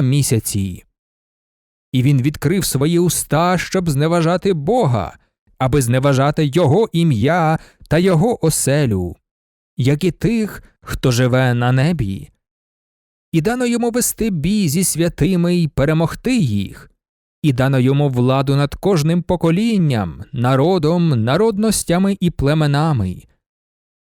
місяці. І він відкрив свої уста, щоб зневажати Бога, аби зневажати Його ім'я та Його оселю, як і тих, хто живе на небі. І дано йому вести бій зі святими й перемогти їх, і дано йому владу над кожним поколінням, народом, народностями і племенами.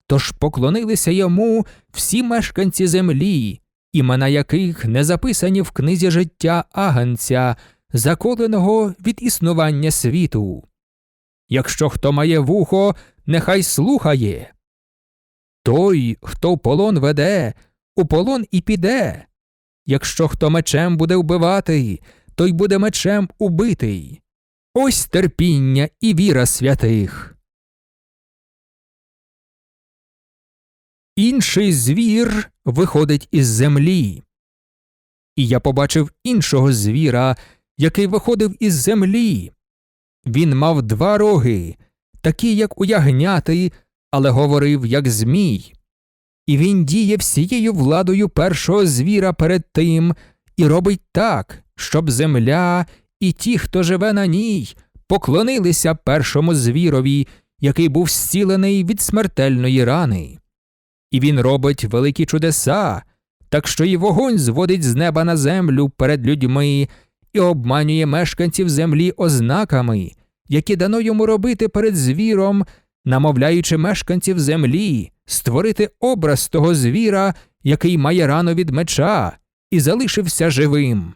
Тож поклонилися йому всі мешканці землі, імена яких не записані в книзі життя агенця, заколеного від існування світу. Якщо хто має вухо, нехай слухає. Той, хто в полон веде, у полон і піде. Якщо хто мечем буде вбивати, той буде мечем убитий. Ось терпіння і віра святих. Інший звір виходить із землі. І я побачив іншого звіра, який виходив із землі. Він мав два роги, такі, як у ягняти, але говорив, як змій. І він діє всією владою першого звіра перед тим і робить так, щоб земля і ті, хто живе на ній, поклонилися першому звірові, який був зцілений від смертельної рани. І він робить великі чудеса, так що і вогонь зводить з неба на землю перед людьми і обманює мешканців землі ознаками, які дано йому робити перед звіром, намовляючи мешканців землі створити образ того звіра, який має рану від меча, і залишився живим.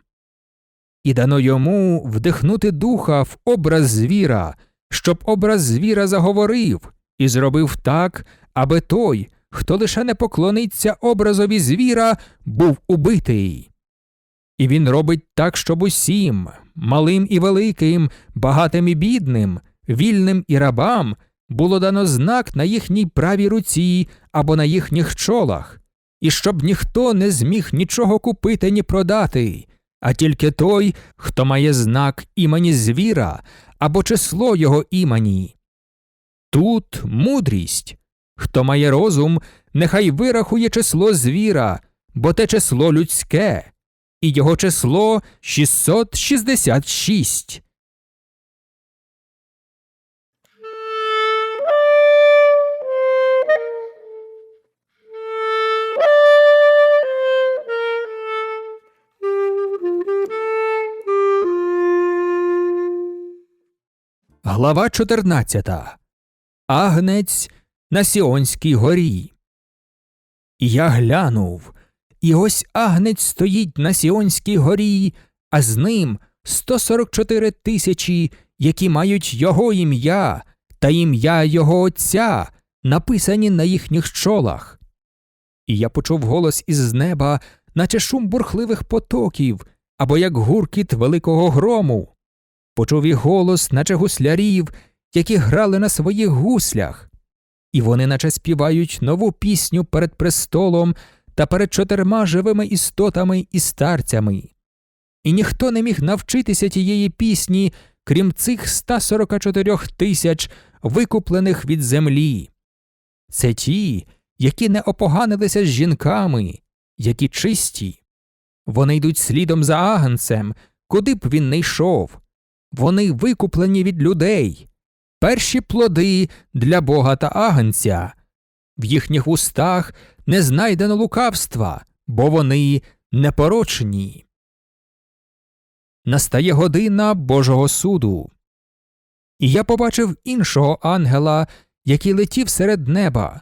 І дано йому вдихнути духа в образ звіра, щоб образ звіра заговорив, і зробив так, аби той, хто лише не поклониться образові звіра, був убитий. І він робить так, щоб усім, малим і великим, багатим і бідним, вільним і рабам, було дано знак на їхній правій руці або на їхніх чолах, і щоб ніхто не зміг нічого купити ні продати, а тільки той, хто має знак імені звіра або число його імені. Тут мудрість. Хто має розум, нехай вирахує число звіра, бо те число людське, і його число 666. Глава 14. Агнець на Сіонській горі. І Я глянув, і ось агнець стоїть на Сіонській горі, а з ним 144 тисячі, які мають його ім'я та ім'я його Отця, написані на їхніх чолах. І я почув голос із неба, наче шум бурхливих потоків, або як гуркіт великого грому. Почув і голос, наче гуслярів, які грали на своїх гуслях, і вони наче співають нову пісню перед престолом та перед чотирма живими істотами і старцями. І ніхто не міг навчитися тієї пісні, крім цих 144 тисяч, викуплених від землі. Це ті, які не опоганилися з жінками, які чисті. Вони йдуть слідом за агнцем, куди б він не йшов. Вони викуплені від людей, перші плоди для бога та агнця. В їхніх устах не знайдено лукавства, бо вони непорочні. Настає година Божого суду. І я побачив іншого ангела, який летів серед неба.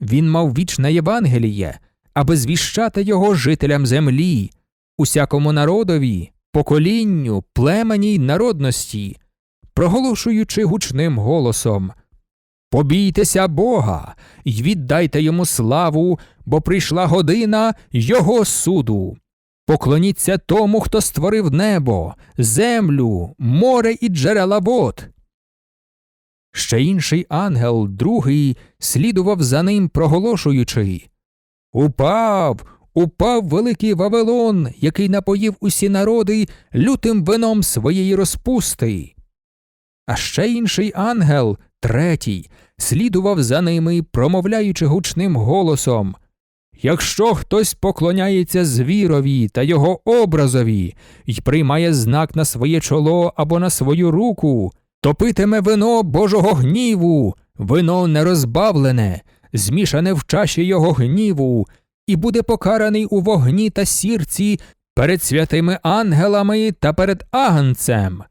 Він мав вічне Євангеліє, аби звіщати його жителям землі, усякому народові, поколінню, племені й народності, проголошуючи гучним голосом Побійтеся Бога й віддайте йому славу, бо прийшла година Його суду. Поклоніться тому, хто створив небо, землю, море і джерела вод. Ще інший ангел, другий, слідував за ним, проголошуючи Упав, упав великий Вавилон, який напоїв усі народи лютим вином своєї розпусти. А ще інший ангел, третій, слідував за ними, промовляючи гучним голосом Якщо хтось поклоняється звірові та його образові й приймає знак на своє чоло або на свою руку, то питиме вино Божого гніву, вино нерозбавлене, змішане в чаші його гніву, і буде покараний у вогні та сірці перед святими ангелами та перед агнцем.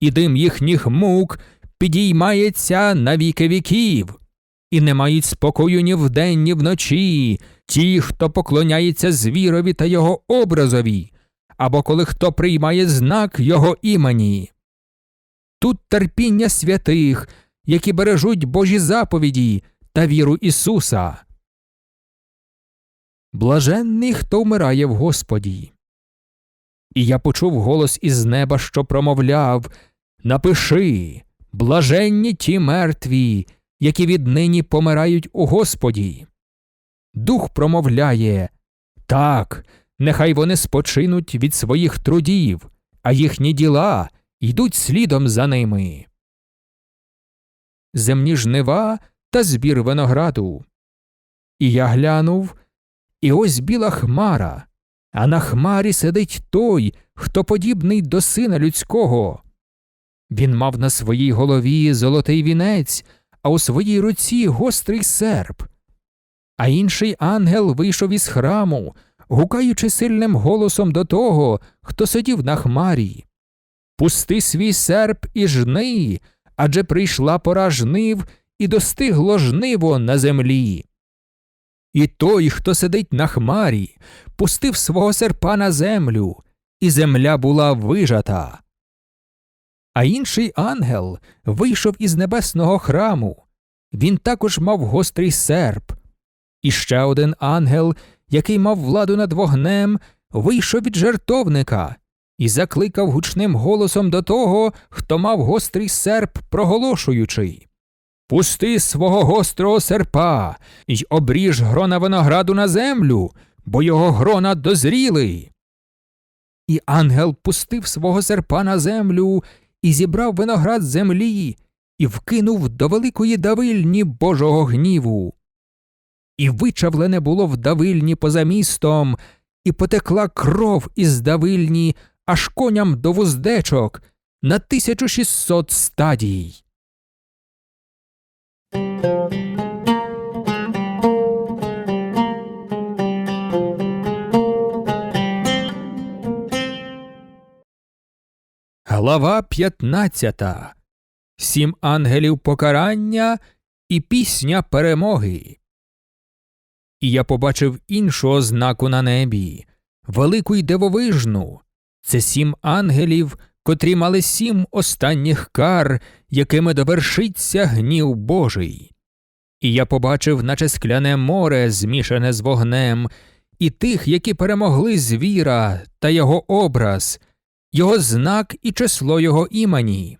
І дим їхніх мук підіймається на віки віків, і не мають спокою ні вдень, ні вночі ті, хто поклоняється звірові та його образові, або коли хто приймає знак його імені. Тут терпіння святих, які бережуть Божі заповіді та віру Ісуса. Блаженний, хто вмирає в Господі. І я почув голос із неба, що промовляв Напиши, блаженні ті мертві, які віднині помирають у Господі. Дух промовляє Так, нехай вони спочинуть від своїх трудів, а їхні діла йдуть слідом за ними. Земні жнива та збір винограду. І я глянув, і ось біла хмара, а на хмарі сидить той, хто подібний до сина людського. Він мав на своїй голові золотий вінець, а у своїй руці гострий серп. А інший ангел вийшов із храму, гукаючи сильним голосом до того, хто сидів на хмарі. Пусти свій серп і жни, адже прийшла пора жнив і достигло жниво на землі. І той, хто сидить на хмарі, пустив свого серпа на землю, і земля була вижата. А інший ангел вийшов із небесного храму. Він також мав гострий серп. І ще один ангел, який мав владу над вогнем, вийшов від жертовника і закликав гучним голосом до того, хто мав гострий серп, проголошуючи Пусти свого гострого серпа й обріж грона винограду на землю, бо його грона дозріли. І ангел пустив свого серпа на землю і зібрав виноград з землі і вкинув до великої давильні Божого гніву. І вичавлене було в давильні поза містом, і потекла кров із давильні аж коням до вуздечок на 1600 стадій. Глава 15. Сім ангелів покарання і пісня перемоги. І я побачив іншу ознаку на небі велику й дивовижну. Це сім ангелів, котрі мали сім останніх кар, якими довершиться гнів Божий. І я побачив, наче скляне море, змішане з вогнем, і тих, які перемогли звіра та його образ, його знак і число його імені.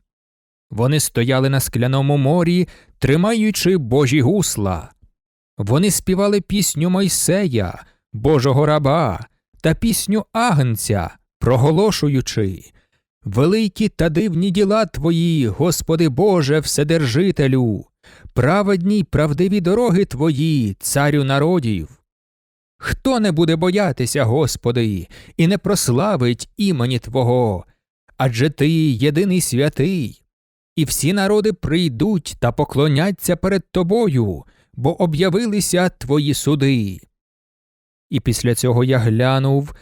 Вони стояли на скляному морі, тримаючи божі гусла. Вони співали пісню Мойсея, Божого раба, та пісню Агнця, проголошуючи Великі та дивні діла Твої, Господи Боже, Вседержителю, праведні й правдиві дороги Твої, царю народів. Хто не буде боятися, Господи, і не прославить імені Твого, адже Ти єдиний святий, і всі народи прийдуть та поклоняться перед Тобою, бо об'явилися Твої суди. І після цього я глянув,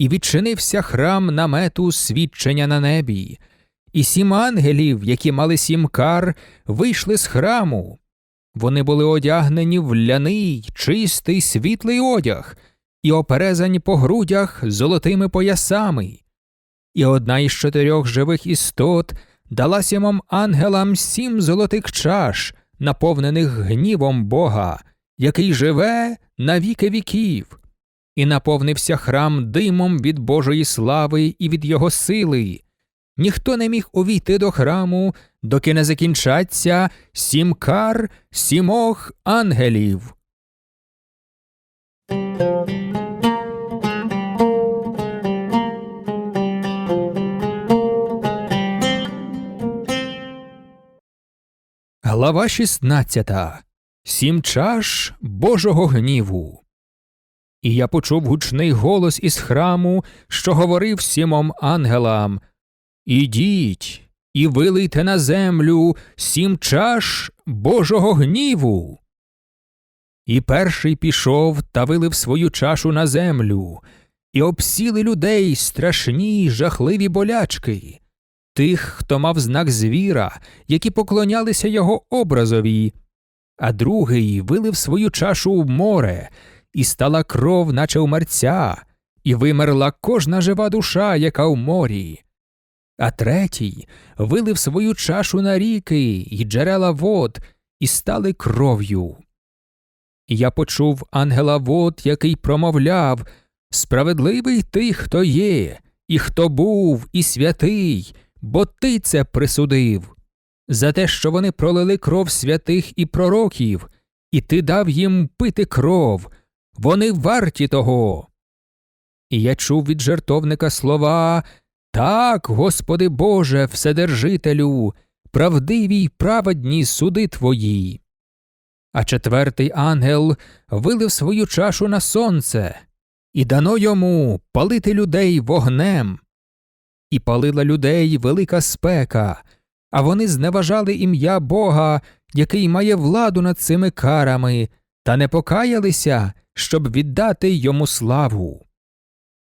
і відчинився храм намету свідчення на небі, і сім ангелів, які мали сім кар, вийшли з храму. Вони були одягнені в ляний, чистий, світлий одяг, і оперезані по грудях золотими поясами. І одна із чотирьох живих істот дала сімом ангелам сім золотих чаш, наповнених гнівом Бога, який живе на віки віків і наповнився храм димом від Божої слави і від його сили. Ніхто не міг увійти до храму, доки не закінчаться сім кар сімох ангелів. Глава 16. Сім чаш Божого гніву. І я почув гучний голос із храму, що говорив сімом ангелам Ідіть і вилийте на землю сім чаш Божого гніву. І перший пішов та вилив свою чашу на землю, і обсіли людей страшні жахливі болячки, тих, хто мав знак звіра, які поклонялися його образові, а другий вилив свою чашу в море, і стала кров, наче у мерця, і вимерла кожна жива душа, яка в морі. А третій вилив свою чашу на ріки й джерела вод, і стали кров'ю. І я почув ангела вод, який промовляв Справедливий ти, хто є, і хто був, і святий, бо ти це присудив. За те, що вони пролили кров святих і пророків, і ти дав їм пити кров, вони варті того. І я чув від жертовника слова Так, Господи Боже, Вседержителю, правдиві й праведні суди твої. А четвертий ангел вилив свою чашу на сонце, і дано йому палити людей вогнем. І палила людей велика спека, а вони зневажали ім'я Бога, який має владу над цими карами, та не покаялися, щоб віддати йому славу.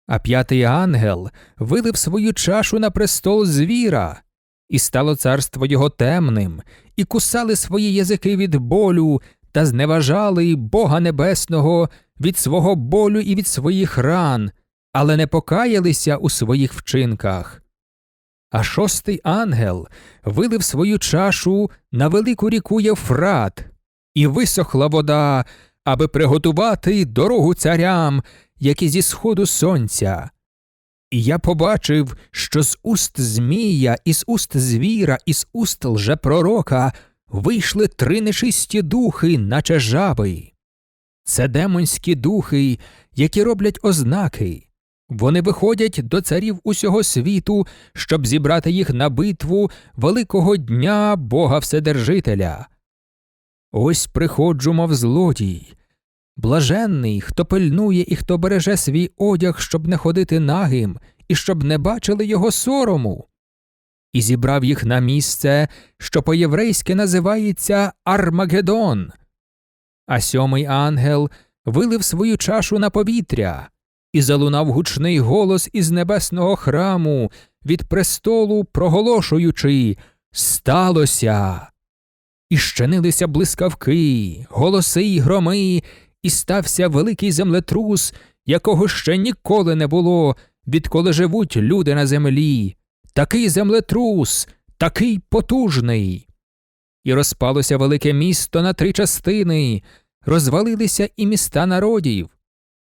А п'ятий ангел вилив свою чашу на престол звіра, і стало царство його темним, і кусали свої язики від болю, та зневажали Бога Небесного від свого болю і від своїх ран, але не покаялися у своїх вчинках. А шостий ангел вилив свою чашу на велику ріку Євфрат, і висохла вода, аби приготувати дорогу царям, які зі сходу сонця. І я побачив, що з уст Змія, із уст звіра, із уст лжепророка вийшли три нечисті духи, наче жаби. Це демонські духи, які роблять ознаки. Вони виходять до царів усього світу, щоб зібрати їх на битву великого дня Бога Вседержителя. Ось приходжу, мов злодій. Блаженний, хто пильнує і хто береже свій одяг, щоб не ходити нагим, і щоб не бачили його сорому. І зібрав їх на місце, що по єврейськи називається Армагеддон. А сьомий ангел вилив свою чашу на повітря, і залунав гучний голос із небесного храму від престолу, проголошуючи Сталося. І щинилися блискавки, голоси й громи, і стався великий землетрус, якого ще ніколи не було, відколи живуть люди на землі. Такий землетрус, такий потужний. І розпалося велике місто на три частини, розвалилися і міста народів,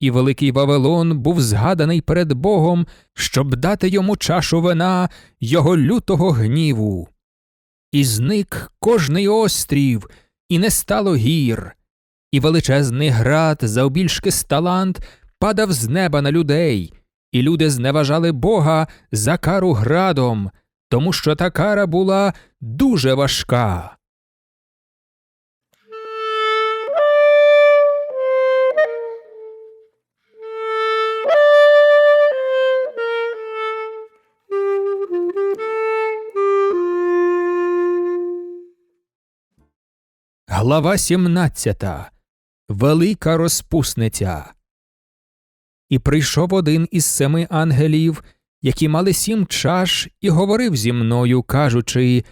і великий Вавилон був згаданий перед Богом, щоб дати йому чашу вина його лютого гніву. І зник кожний острів, і не стало гір, і величезний град, завбільшки сталант, падав з неба на людей, і люди зневажали Бога за кару градом, тому що та кара була дуже важка. Глава 17. Велика розпусниця. І прийшов один із семи ангелів, які мали сім чаш, і говорив зі мною, кажучи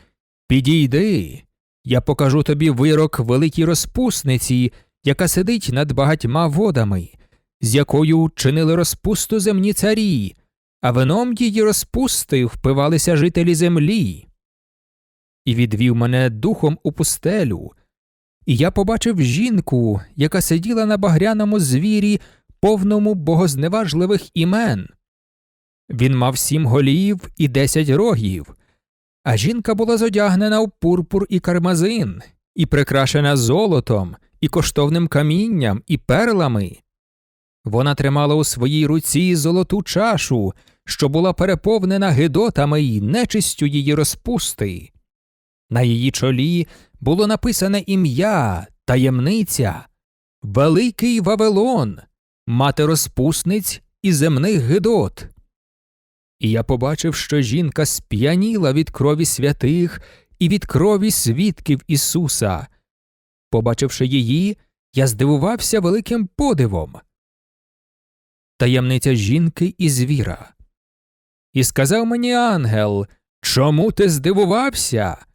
Підійди, я покажу тобі вирок великій розпусниці, яка сидить над багатьма водами, з якою чинили розпусту земні царі, а вином її розпусти впивалися жителі землі. І відвів мене духом у пустелю. І я побачив жінку, яка сиділа на багряному звірі, повному богозневажливих імен. Він мав сім голів і десять рогів, а жінка була зодягнена в пурпур і кармазин, і прикрашена золотом, і коштовним камінням, і перлами. Вона тримала у своїй руці золоту чашу, що була переповнена гидотами й нечистю її розпусти. На її чолі було написане ім'я, таємниця, Великий Вавилон, мати розпусниць і земних гидот. І я побачив, що жінка сп'яніла від крові святих і від крові свідків Ісуса. Побачивши її, я здивувався великим подивом. Таємниця жінки і звіра. І сказав мені ангел, чому ти здивувався?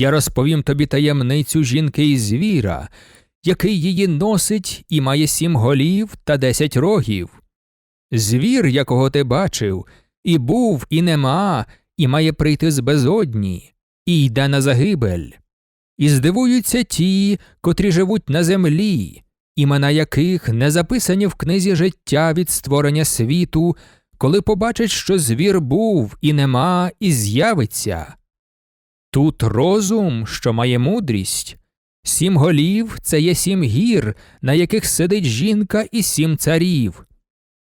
Я розповім тобі таємницю жінки і звіра, який її носить і має сім голів та десять рогів. Звір, якого ти бачив, і був, і нема, і має прийти з безодні, і йде на загибель. І здивуються ті, котрі живуть на землі, імена яких не записані в книзі життя від створення світу, коли побачать, що звір був і нема, і з'явиться. Тут розум, що має мудрість. Сім голів це є сім гір, на яких сидить жінка і сім царів.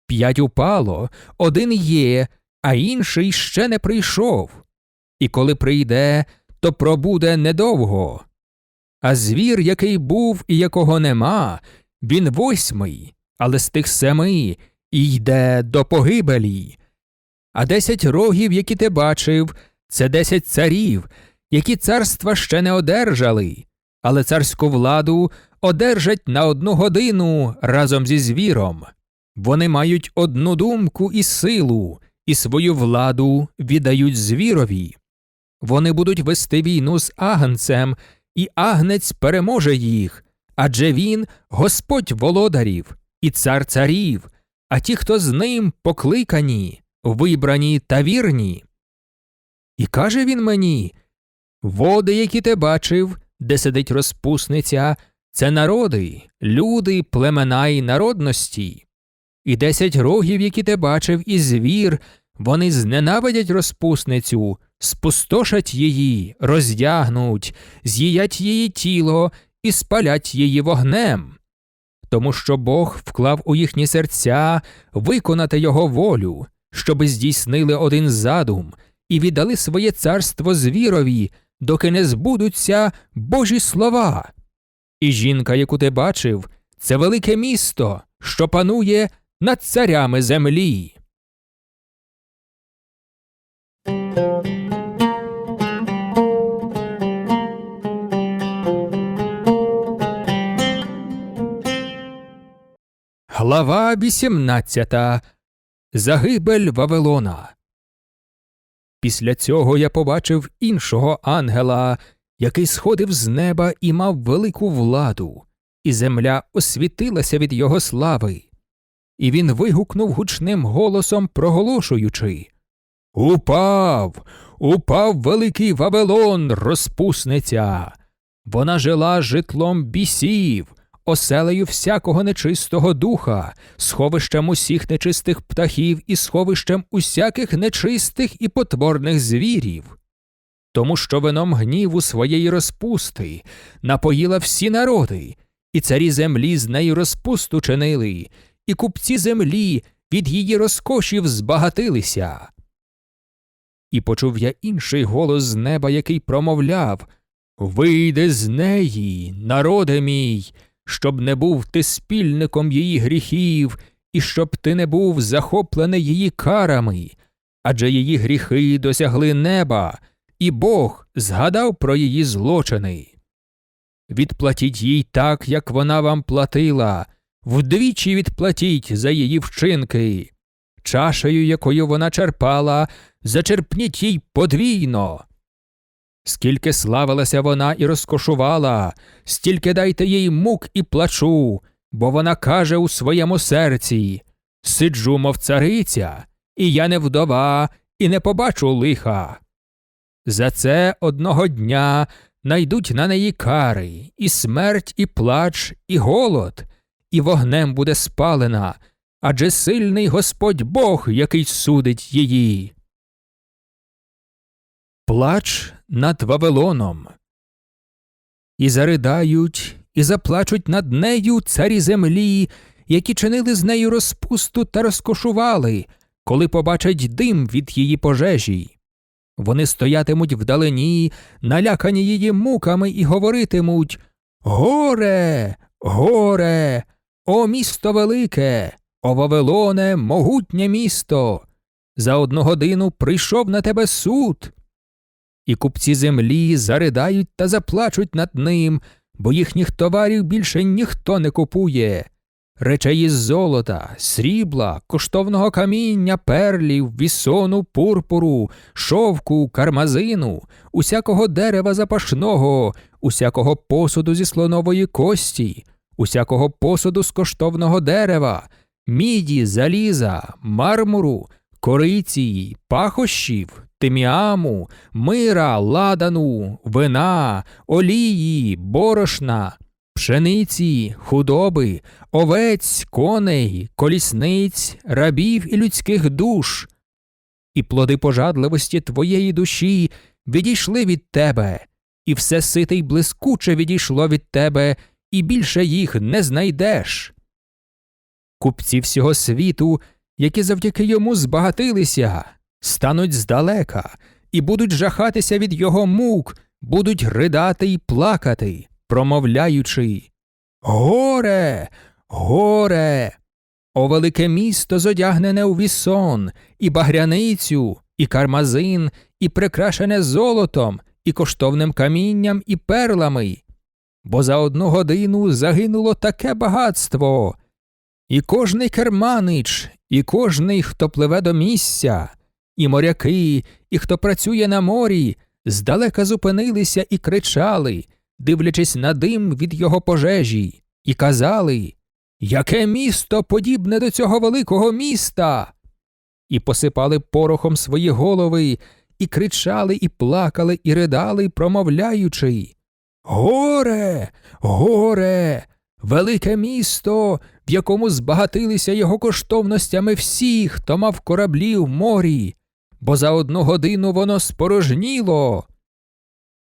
П'ять упало, один є, а інший ще не прийшов. І коли прийде, то пробуде недовго. А звір, який був і якого нема, він восьмий, але з тих семи і йде до погибелі. А десять рогів, які ти бачив, це десять царів, які царства ще не одержали, але царську владу одержать на одну годину разом зі звіром. Вони мають одну думку і силу, і свою владу віддають звірові. Вони будуть вести війну з агнцем, і агнець переможе їх, адже він Господь володарів і цар царів, а ті, хто з ним покликані, вибрані та вірні. І каже він мені Води, які ти бачив, де сидить розпусниця, це народи, люди, племена і народності. І десять рогів, які ти бачив, і звір, вони зненавидять розпусницю, спустошать її, роздягнуть, з'їдять її тіло і спалять її вогнем. Тому що Бог вклав у їхні серця виконати його волю, щоби здійснили один задум і віддали своє царство звірові, доки не збудуться Божі слова. І жінка, яку ти бачив, це велике місто, що панує над царями землі. Глава 18. Загибель Вавилона. Після цього я побачив іншого ангела, який сходив з неба і мав велику владу, і земля освітилася від його слави. І він вигукнув гучним голосом, проголошуючи Упав, упав великий Вавилон, розпусниця. Вона жила житлом бісів, оселею всякого нечистого духа, сховищем усіх нечистих птахів і сховищем усяких нечистих і потворних звірів. Тому що вином гніву своєї розпусти напоїла всі народи, і царі землі з нею розпусту чинили, і купці землі від її розкошів збагатилися. І почув я інший голос з неба, який промовляв Вийди з неї, народе мій, щоб не був ти спільником її гріхів, і щоб ти не був захоплений її карами, адже її гріхи досягли неба, і Бог згадав про її злочини. Відплатіть їй так, як вона вам платила, вдвічі відплатіть за її вчинки. Чашею, якою вона черпала, зачерпніть їй подвійно. Скільки славилася вона і розкошувала, стільки дайте їй мук і плачу, бо вона каже у своєму серці Сиджу, мов цариця, і я не вдова, і не побачу лиха. За це одного дня найдуть на неї кари, і смерть, і плач, і голод, і вогнем буде спалена, адже сильний Господь Бог, який судить її. Плач над Вавилоном. І заридають, і заплачуть над нею царі землі, які чинили з нею розпусту та розкошували, коли побачать дим від її пожежі. Вони стоятимуть вдалині, налякані її муками, і говоритимуть Горе, горе, о місто велике, О Вавилоне, могутнє місто! За одну годину прийшов на тебе суд. І купці землі заридають та заплачуть над ним, бо їхніх товарів більше ніхто не купує. Речей із золота, срібла, коштовного каміння, перлів, вісону, пурпуру, шовку, кармазину, усякого дерева запашного, усякого посуду зі слонової кості, усякого посуду з коштовного дерева, міді, заліза, мармуру, кориції, пахощів, тиміаму, мира, ладану, вина, олії, борошна, пшениці, худоби, овець, коней, колісниць, рабів і людських душ. І плоди пожадливості твоєї душі відійшли від тебе, і все сите й блискуче відійшло від тебе, і більше їх не знайдеш. Купці всього світу, які завдяки йому збагатилися, стануть здалека і будуть жахатися від його мук, будуть ридати й плакати, промовляючи Горе, горе! О велике місто зодягнене у вісон, і багряницю, і кармазин, і прикрашене золотом, і коштовним камінням, і перлами. Бо за одну годину загинуло таке багатство. І кожний керманич, і кожний, хто пливе до місця, і моряки, і хто працює на морі, здалека зупинилися і кричали, дивлячись на дим від його пожежі, і казали Яке місто подібне до цього великого міста? І посипали порохом свої голови, і кричали, і плакали, і ридали, промовляючи Горе, горе, велике місто, в якому збагатилися його коштовностями всі, хто мав кораблі в морі, бо за одну годину воно спорожніло.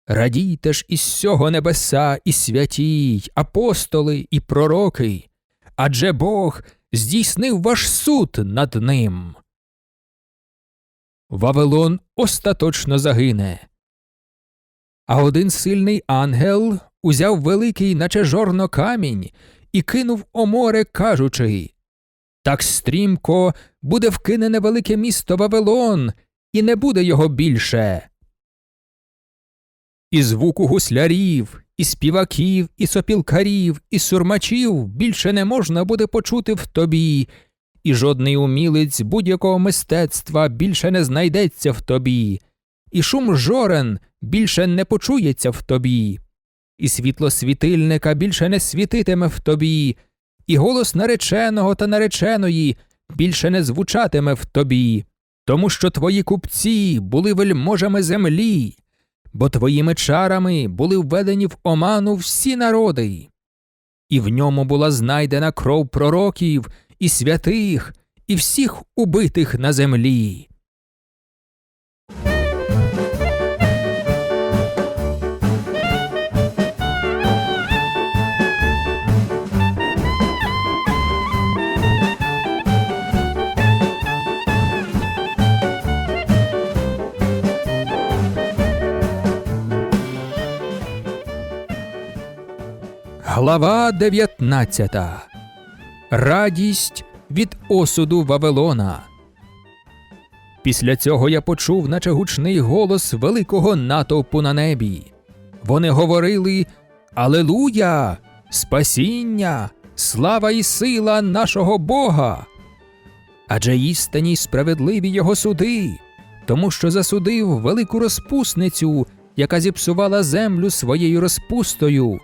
Радійте ж із сього небеса, і святі, апостоли, і пророки, адже Бог здійснив ваш суд над ним. Вавилон остаточно загине. А один сильний ангел узяв великий, наче жорно камінь, і кинув о море, кажучи Так стрімко буде вкинене велике місто Вавилон, і не буде його більше. І звуку гуслярів, і співаків, і сопілкарів, і сурмачів більше не можна буде почути в тобі, і жодний умілець будь-якого мистецтва більше не знайдеться в тобі, і шум жорен більше не почується в тобі, і світло світильника більше не світитиме в тобі, і голос нареченого та нареченої більше не звучатиме в тобі, тому що твої купці були вельможами землі бо твоїми чарами були введені в оману всі народи, і в ньому була знайдена кров пророків і святих, і всіх убитих на землі. Глава 19. Радість від осуду Вавилона. Після цього я почув, наче гучний голос великого натовпу на небі. Вони говорили Алелуя! Спасіння, слава і сила нашого Бога. Адже істинні справедливі його суди, тому що засудив велику розпусницю, яка зіпсувала землю своєю розпустою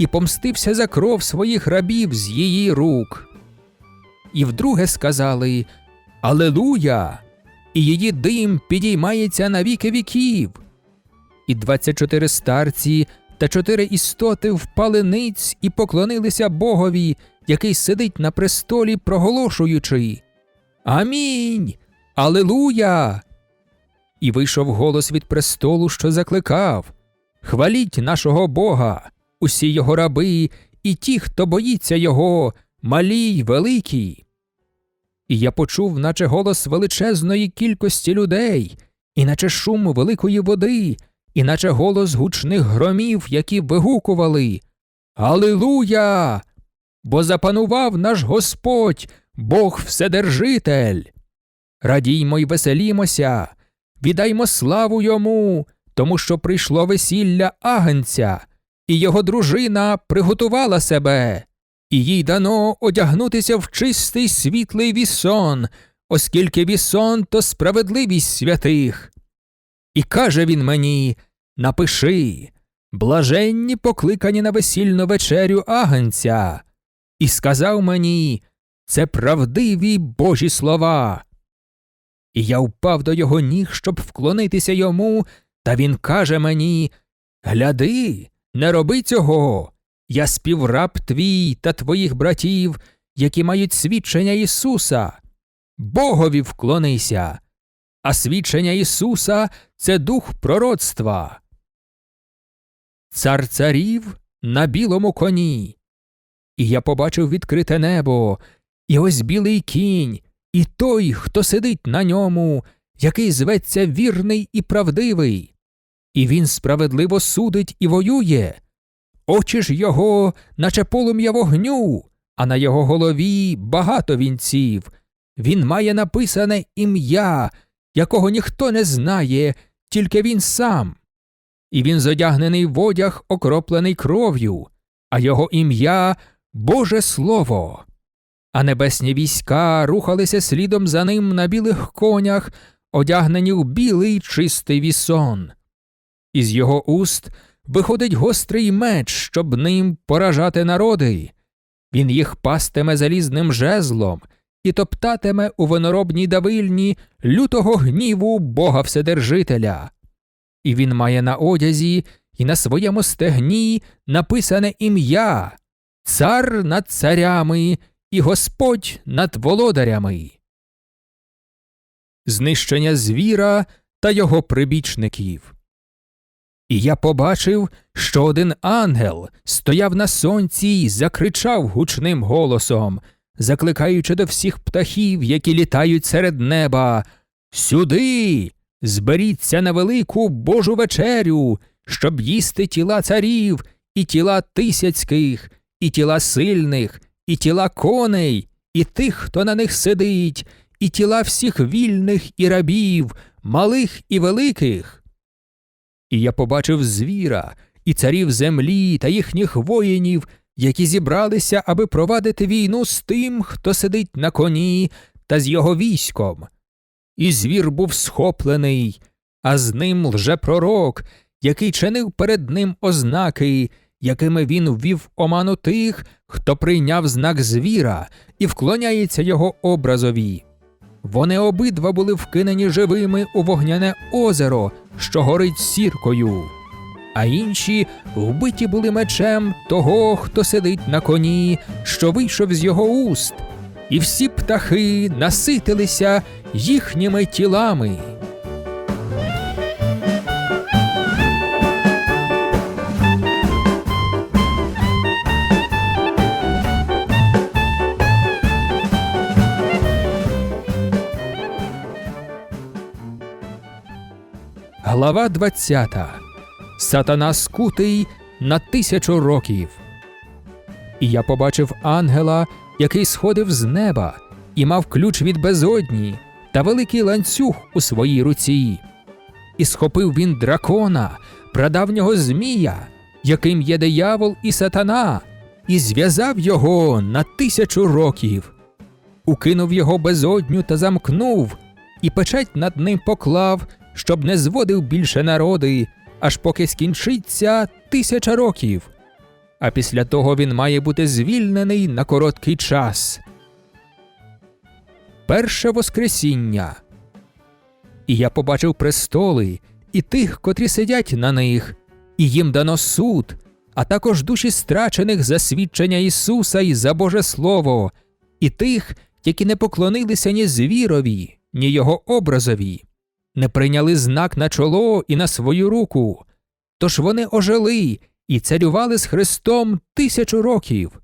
і помстився за кров своїх рабів з її рук. І вдруге сказали Алелуя! І її дим підіймається на віки віків. І двадцять чотири старці та чотири істоти впали ниць і поклонилися Богові, який сидить на престолі, проголошуючи Амінь. Алелуя! І вийшов голос від престолу, що закликав Хваліть нашого Бога, усі його раби і ті, хто боїться його, малі й великі. І я почув, наче голос величезної кількості людей, і наче шум великої води, і наче голос гучних громів, які вигукували Алилуя! Бо запанував наш Господь, Бог Вседержитель. Радіймо й веселімося, віддаймо славу йому, тому що прийшло весілля агенця, і його дружина приготувала себе, і їй дано одягнутися в чистий світлий вісон, оскільки вісон то справедливість святих. І каже він мені Напиши блаженні покликані на весільну вечерю агенця, і сказав мені це правдиві Божі слова. І я впав до його ніг, щоб вклонитися йому, та він каже мені Гляди, не роби цього. Я співраб твій та твоїх братів, які мають свідчення Ісуса. Богові вклонися, а свідчення Ісуса це дух пророцтва. Цар царів на білому коні. І я побачив відкрите небо, і ось білий кінь, і той, хто сидить на ньому, який зветься вірний і правдивий, і він справедливо судить і воює. Очі ж його, наче полум'я вогню, а на його голові багато вінців. Він має написане ім'я, якого ніхто не знає, тільки він сам. І він зодягнений в одяг, окроплений кров'ю, а його ім'я Боже Слово. А небесні війська рухалися слідом за ним на білих конях, одягнені в білий чистий вісон. Із його уст виходить гострий меч, щоб ним поражати народи. Він їх пастиме залізним жезлом і топтатиме у виноробній давильні лютого гніву Бога Вседержителя. І він має на одязі і на своєму стегні написане ім'я Цар над царями і Господь над володарями. Знищення звіра та його прибічників. І я побачив, що один ангел стояв на сонці й закричав гучним голосом, закликаючи до всіх птахів, які літають серед неба Сюди, зберіться на велику Божу вечерю, щоб їсти тіла царів, і тіла тисяцьких, і тіла сильних, і тіла коней, і тих, хто на них сидить, і тіла всіх вільних і рабів, малих і великих. І я побачив звіра, і царів землі та їхніх воїнів, які зібралися, аби провадити війну з тим, хто сидить на коні, та з його військом. І звір був схоплений, а з ним лжепророк, який чинив перед ним ознаки, якими він ввів оману тих, хто прийняв знак звіра і вклоняється його образові. Вони обидва були вкинені живими у вогняне озеро, що горить сіркою, а інші вбиті були мечем того, хто сидить на коні, що вийшов з його уст, і всі птахи наситилися їхніми тілами. Глава 20. Сатана скутий на тисячу років. І я побачив ангела, який сходив з неба, і мав ключ від безодні та великий ланцюг у своїй руці. І схопив він дракона, прадавнього Змія, яким є диявол і сатана, і зв'язав його на тисячу років, укинув його безодню та замкнув, і печать над ним поклав щоб не зводив більше народи, аж поки скінчиться тисяча років. А після того він має бути звільнений на короткий час. Перше Воскресіння. І я побачив престоли і тих, котрі сидять на них, і їм дано суд, а також душі страчених за свідчення Ісуса і за Боже Слово, і тих, які не поклонилися ні звірові, ні Його образові не прийняли знак на чоло і на свою руку, тож вони ожили і царювали з Христом тисячу років,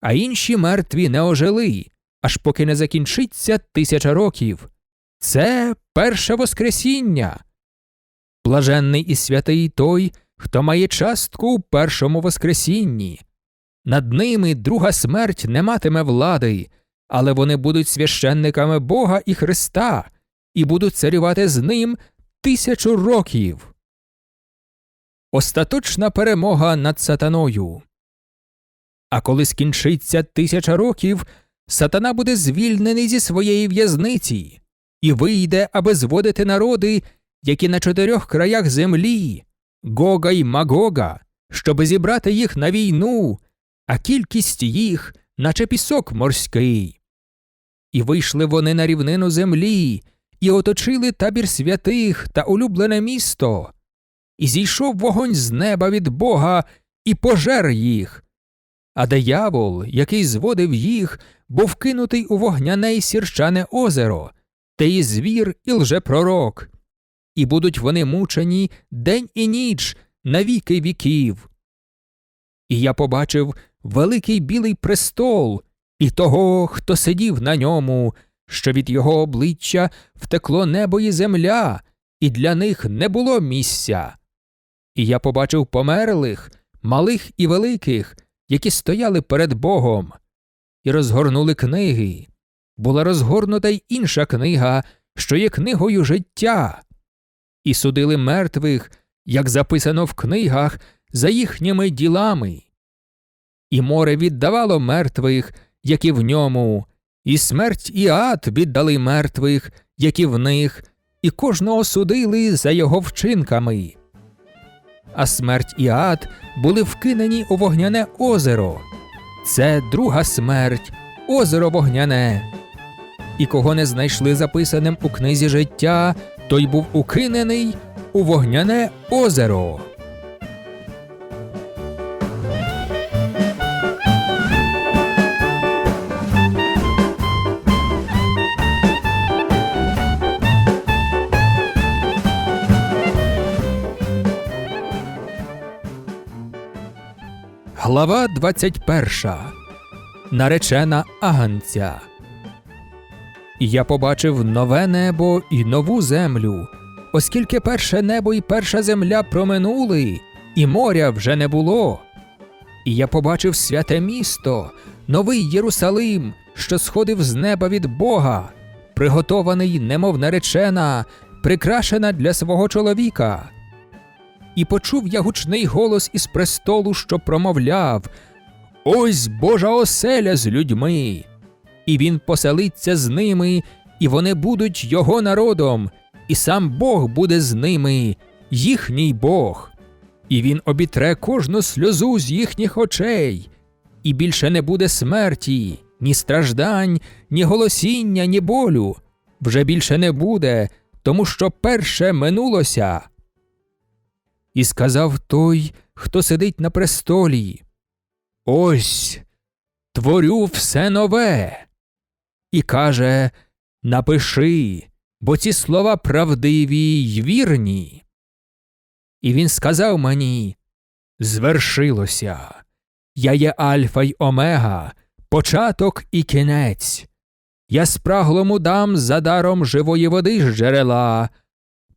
а інші мертві не ожили, аж поки не закінчиться тисяча років. Це перше Воскресіння. Блаженний і святий той, хто має частку у першому Воскресінні. Над ними друга смерть не матиме влади, але вони будуть священниками Бога і Христа і будуть царювати з ним тисячу років. Остаточна перемога над сатаною. А коли скінчиться тисяча років, сатана буде звільнений зі своєї в'язниці і вийде, аби зводити народи, які на чотирьох краях землі, Гога й Магога, щоби зібрати їх на війну, а кількість їх, наче пісок морський. І вийшли вони на рівнину землі, і оточили табір святих та улюблене місто, і зійшов вогонь з неба від Бога і пожер їх. А диявол, який зводив їх, був кинутий у вогняне й сірчане озеро, те і звір, і лжепророк. І будуть вони мучені день і ніч на віки віків. І я побачив великий білий престол і того, хто сидів на ньому, що від його обличчя втекло небо і земля, і для них не було місця. І я побачив померлих, малих і великих, які стояли перед Богом, і розгорнули книги. Була розгорнута й інша книга, що є книгою життя, і судили мертвих, як записано в книгах, за їхніми ділами. І море віддавало мертвих, які в ньому, і смерть і ад віддали мертвих, які в них, і кожного судили за його вчинками. А смерть і ад були вкинені у вогняне озеро. Це друга смерть, озеро вогняне. І кого не знайшли записаним у книзі життя, той був укинений у вогняне озеро. Глава 21. Наречена Аганця. Я побачив нове небо і нову землю, оскільки перше небо і перша земля проминули, і моря вже не було. І я побачив святе місто, новий Єрусалим, що сходив з неба від Бога, приготований, немов наречена, прикрашена для свого чоловіка. І почув я гучний голос із престолу, що промовляв Ось Божа оселя з людьми, і він поселиться з ними, і вони будуть його народом, і сам Бог буде з ними, їхній Бог. І він обітре кожну сльозу з їхніх очей, і більше не буде смерті, ні страждань, ні голосіння, ні болю. Вже більше не буде, тому що перше минулося. І сказав той, хто сидить на престолі Ось творю все нове. І каже Напиши, бо ці слова правдиві й вірні. І він сказав мені Звершилося. Я є Альфа й Омега, початок і кінець. Я спраглому дам за даром живої води з джерела.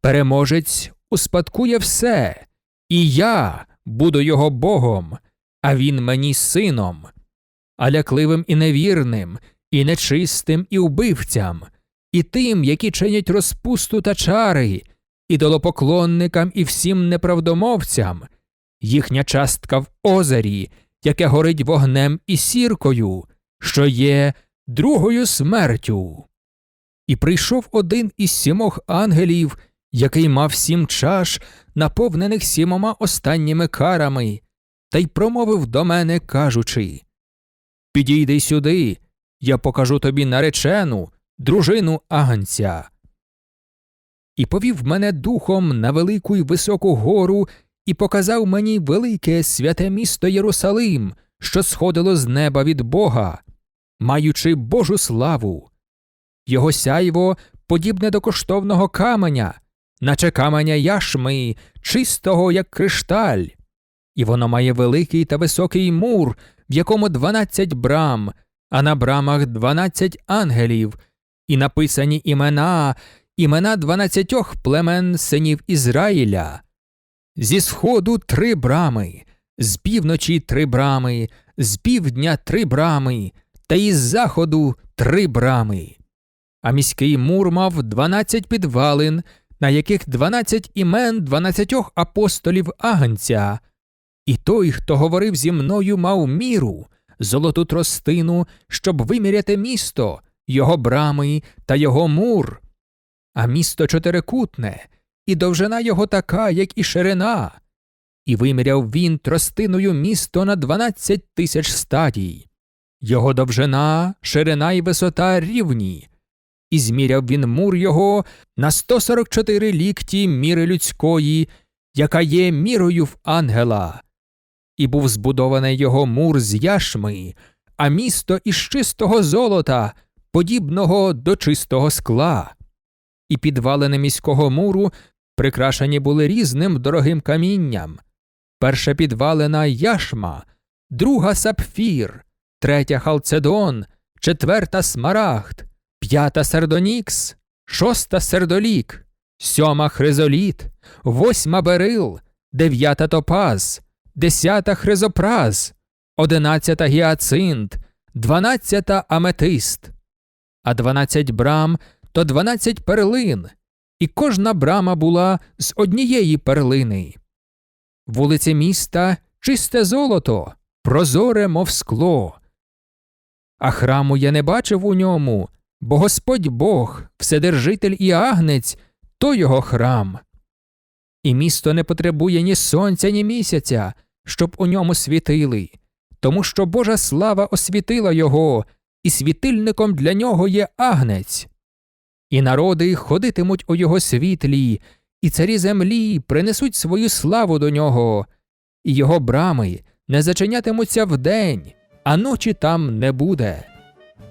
Переможець успадкує все, і я буду його Богом, а він мені сином, а лякливим і невірним, і нечистим, і вбивцям, і тим, які чинять розпусту та чари, ідолопоклонникам і всім неправдомовцям, їхня частка в озері, яке горить вогнем і сіркою, що є другою смертю. І прийшов один із сімох ангелів який мав сім чаш, наповнених сімома останніми карами, та й промовив до мене, кажучи Підійди сюди, я покажу тобі наречену, дружину аганця. І повів мене духом на велику й високу гору і показав мені велике святе місто Єрусалим, що сходило з неба від Бога, маючи Божу славу. Його сяйво подібне до коштовного каменя, наче каменя яшми, чистого, як кришталь, і воно має великий та високий мур, в якому дванадцять брам, а на брамах дванадцять ангелів, і написані імена, імена дванадцятьох племен синів Ізраїля. Зі сходу три брами, з півночі три брами, з півдня три брами, та із заходу три брами. А міський мур мав дванадцять підвалин, на яких дванадцять імен дванадцятьох апостолів Агнця. І той, хто говорив зі мною, мав міру, золоту тростину, щоб виміряти місто, його брами та його мур. А місто чотирикутне, і довжина його така, як і ширина. І виміряв він тростиною місто на дванадцять тисяч стадій. Його довжина, ширина і висота рівні, і зміряв він мур його на 144 лікті міри людської, яка є мірою в ангела. І був збудований його мур з яшми, а місто із чистого золота, подібного до чистого скла. І підвалини міського муру прикрашені були різним дорогим камінням. Перша підвалина яшма, друга сапфір, третя халцедон, четверта смарагд, п'ята сердонікс, шоста сердолік, сьома хризоліт, восьма берил, дев'ята топаз, десята хризопраз, одинадцята гіацинт, дванадцята аметист, а дванадцять брам то дванадцять перлин, і кожна брама була з однієї перлини. Вулиці міста чисте золото, прозоре, мов скло. А храму я не бачив у ньому, бо Господь Бог, Вседержитель і агнець то його храм. І місто не потребує ні сонця, ні місяця, щоб у ньому світили, тому що Божа слава освітила його, і світильником для нього є агнець. І народи ходитимуть у його світлі, і царі землі принесуть свою славу до нього, і його брами не зачинятимуться вдень, а ночі там не буде,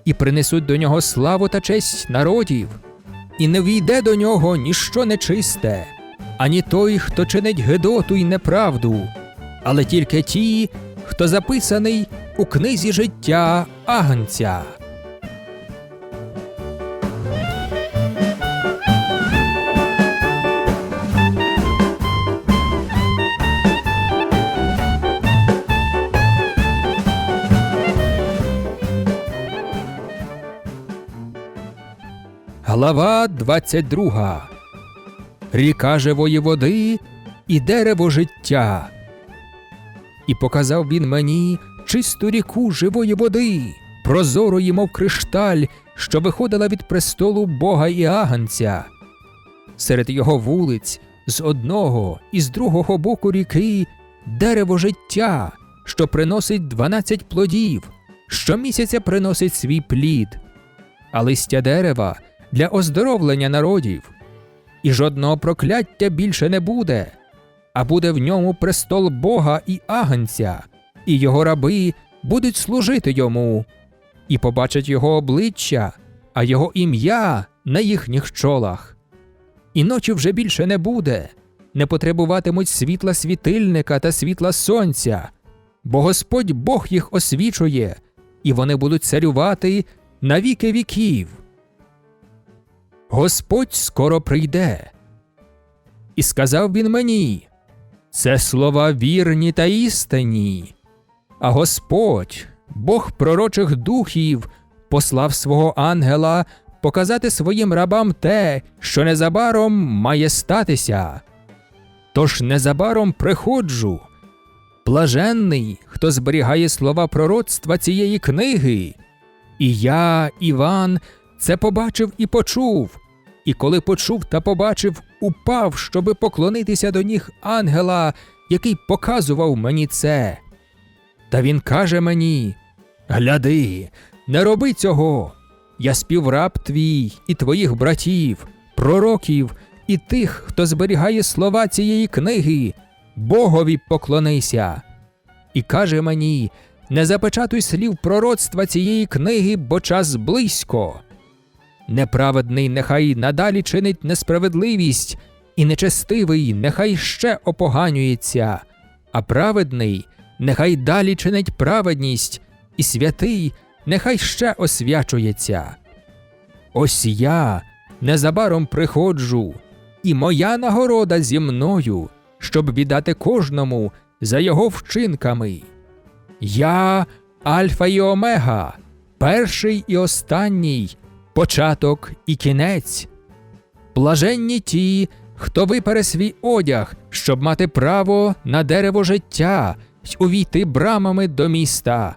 і принесуть до нього славу та честь народів, і не війде до нього ніщо нечисте, ані той, хто чинить Гедоту й неправду, але тільки ті, хто записаний у книзі життя Агнця. Глава 22. Ріка живої води і дерево життя. І показав він мені чисту ріку живої води, прозорої, мов кришталь, що виходила від престолу Бога і Агнця. Серед його вулиць з одного і з другого боку ріки дерево життя, що приносить дванадцять плодів, щомісяця приносить свій плід, а листя дерева для оздоровлення народів, і жодного прокляття більше не буде, а буде в ньому престол Бога і агнця, і його раби будуть служити йому, і побачать його обличчя, а його ім'я на їхніх чолах. І ночі вже більше не буде, не потребуватимуть світла світильника та світла сонця, бо Господь Бог їх освічує, і вони будуть царювати на віки віків. Господь скоро прийде. І сказав він мені це слова вірні та істинні. А Господь, Бог пророчих духів, послав свого ангела показати своїм рабам те, що незабаром має статися. Тож незабаром приходжу. Блаженний, хто зберігає слова пророцтва цієї книги. І я, Іван, це побачив і почув, і коли почув та побачив, упав, щоби поклонитися до ніг ангела, який показував мені це. Та він каже мені Гляди, не роби цього. Я співраб твій і твоїх братів, пророків і тих, хто зберігає слова цієї книги, Богові поклонися. І каже мені не запечатуй слів пророцтва цієї книги, бо час близько. Неправедний нехай надалі чинить несправедливість, і нечестивий нехай ще опоганюється, а праведний нехай далі чинить праведність, і святий нехай ще освячується. Ось я незабаром приходжу, і моя нагорода зі мною, щоб віддати кожному за його вчинками. Я Альфа і Омега, перший і останній, початок і кінець. Блаженні ті, хто випере свій одяг, щоб мати право на дерево життя й увійти брамами до міста.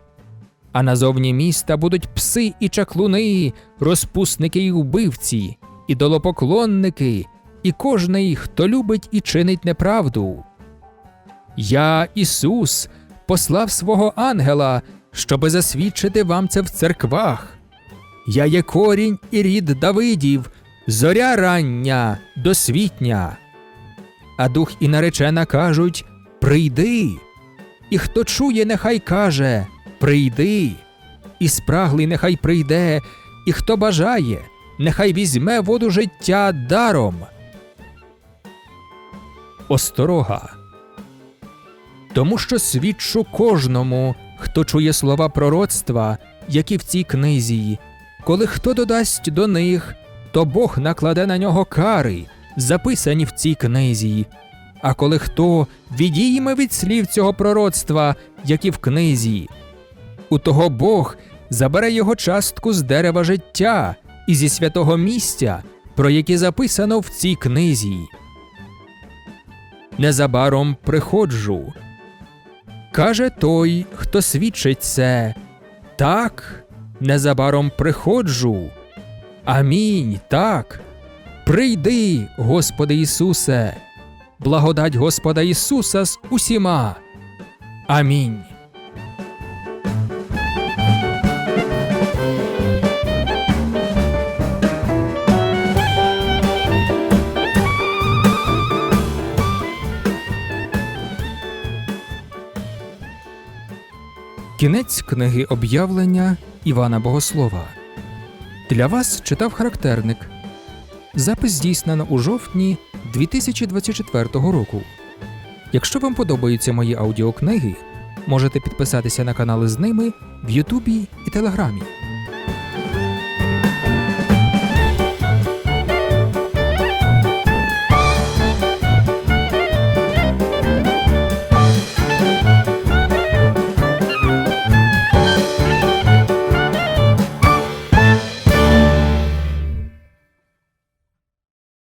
А назовні міста будуть пси і чаклуни, розпусники й убивці, ідолопоклонники, і кожний, хто любить і чинить неправду. Я, Ісус, послав свого ангела, щоби засвідчити вам це в церквах. Я є корінь і рід Давидів, зоря рання, досвітня. А дух і наречена кажуть Прийди. І хто чує, нехай каже Прийди. І спраглий нехай прийде, і хто бажає, нехай візьме воду життя даром. Осторога. Тому що свідчу кожному, хто чує слова пророцтва, які в цій книзі, коли хто додасть до них, то Бог накладе на нього кари, записані в цій книзі. А коли хто відійме від слів цього пророцтва, які в книзі, у того Бог забере його частку з дерева життя і зі святого місця, про яке записано в цій книзі. Незабаром приходжу. Каже той, хто свідчить це. Так, незабаром приходжу. Амінь, так. Прийди, Господи Ісусе, благодать Господа Ісуса з усіма. Амінь. Кінець книги об'явлення Івана Богослова. Для вас читав характерник. Запис здійснено у жовтні 2024 року. Якщо вам подобаються мої аудіокниги, можете підписатися на канали з ними в Ютубі і Телеграмі.